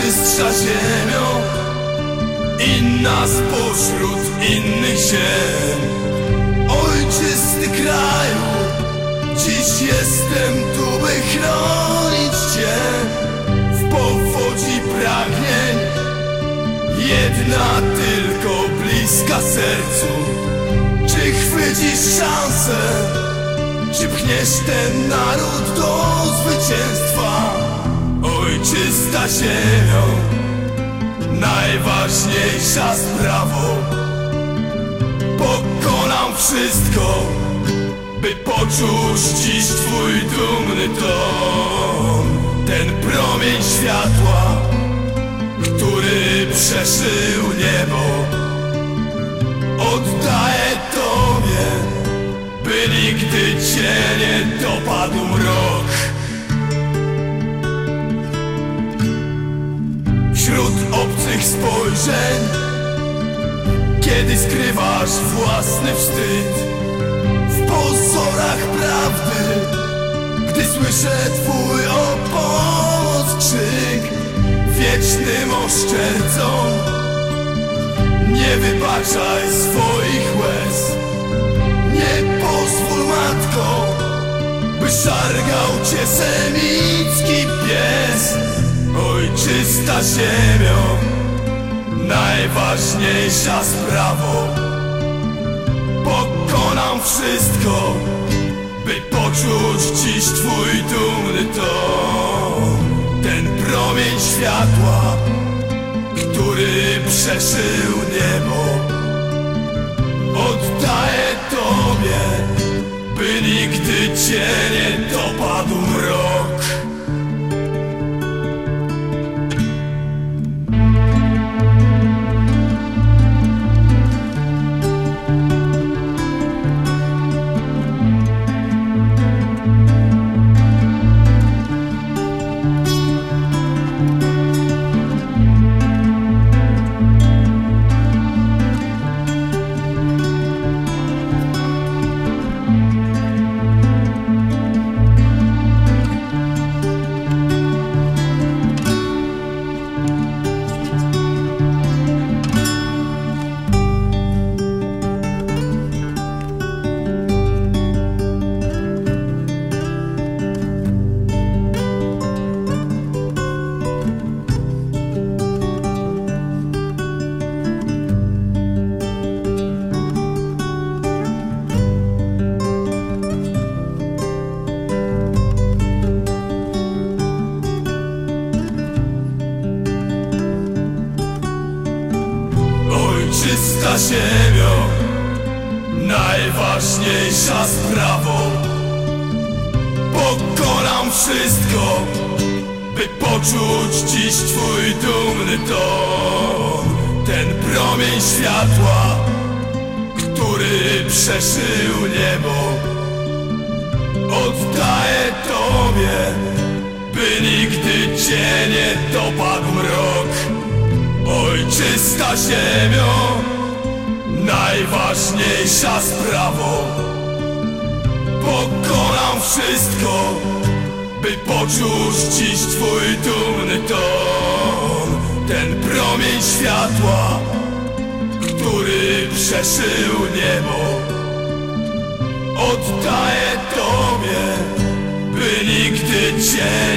Najczystsza ziemią Inna spośród innych ziem Ojczysty kraju Dziś jestem tu, by chronić Cię W powodzi pragnień Jedna tylko bliska sercu Czy chwycisz szansę? Czy pchniesz ten naród do zwycięstwa? Ojczysta ziemią Najważniejsza sprawa Pokonam wszystko By poczuć dziś twój dumny ton Ten promień światła Który przeszył niebo Oddaję Tobie By nigdy Cię nie dopadł mrok spojrzeń Kiedy skrywasz własny wstyd W pozorach prawdy Gdy słyszę twój o krzyk Wiecznym oszczercom Nie wybaczaj swoich łez Nie pozwól matko By szargał cię semicki pies Ojczysta ziemią Najważniejsza sprawa Pokonam wszystko By poczuć dziś twój dumny ton. Ten promień światła Który przeszył niebo Oddaję Tobie By nigdy Cię nie dopadł Ojczysta ziemio Najważniejsza sprawa. Pokonam wszystko By poczuć dziś twój dumny ton. Ten promień światła Który przeszył niebo Oddaję Tobie By nigdy Cię nie dopadł mrok Ojczysta ziemio Najważniejsza sprawa Pokonam wszystko By poczuć dziś twój dumny ton. Ten promień światła Który przeszył niebo. Oddaję Tobie By nigdy Cię